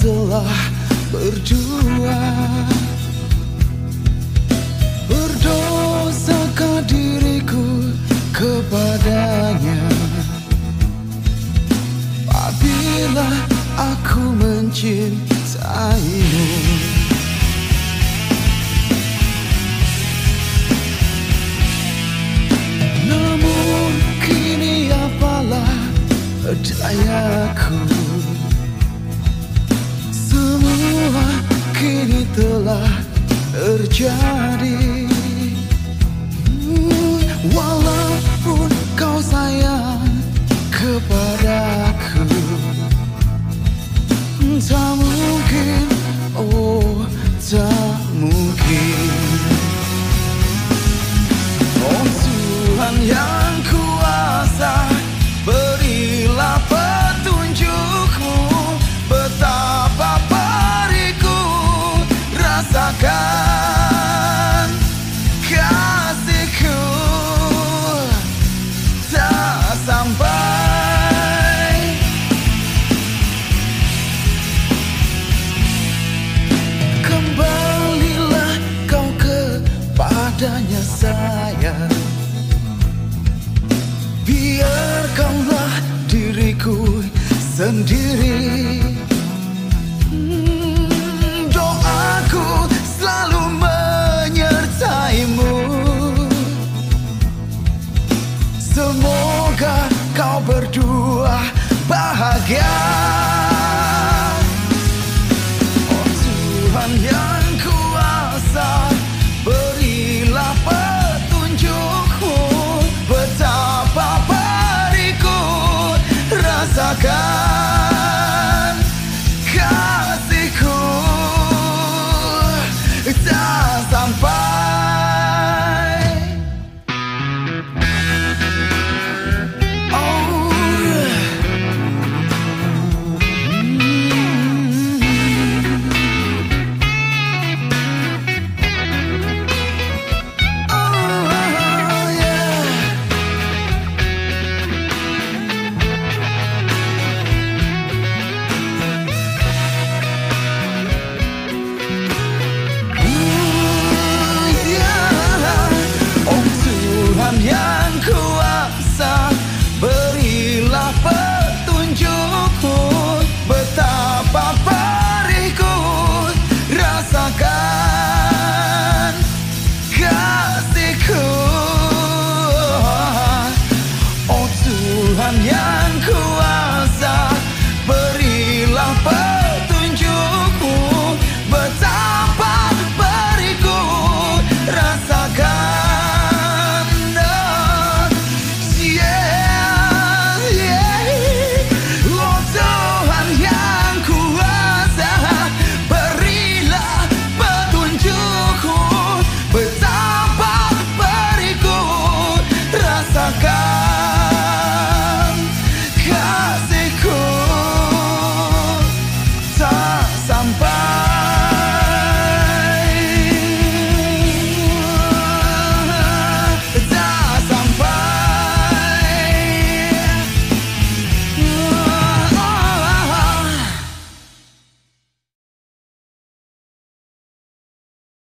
telah berdua. Berdosakah diriku kepadanya? Apabila aku mencintaimu? Namun kini apalah dayaku telah terjadi. Hmm, Walaupun sendiri. Hmm, Doaku selalu menyertaimu. Semoga kau berdua bahagia. Oh